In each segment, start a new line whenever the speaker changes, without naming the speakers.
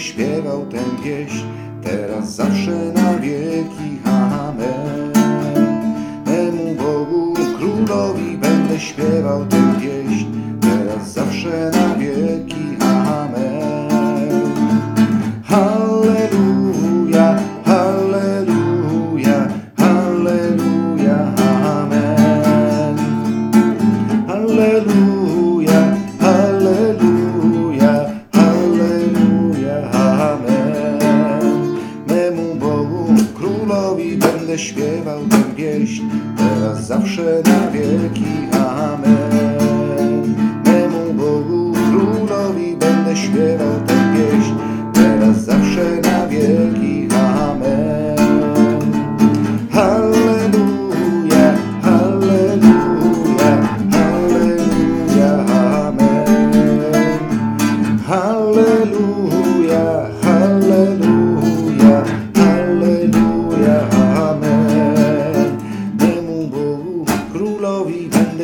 śpiewał tę pieśń, teraz zawsze na wieki. Amen. Memu Bogu, Królowi będę śpiewał tę pieśń, teraz zawsze na wieki. Amen. Halleluja, śpiewał tę pieśń, teraz zawsze na wieki, amen.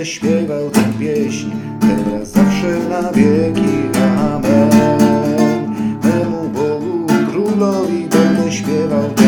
Śpiewał tę pieśń, teraz zawsze na wieki, amen. Temu Bogu, Królowi będę śpiewał tę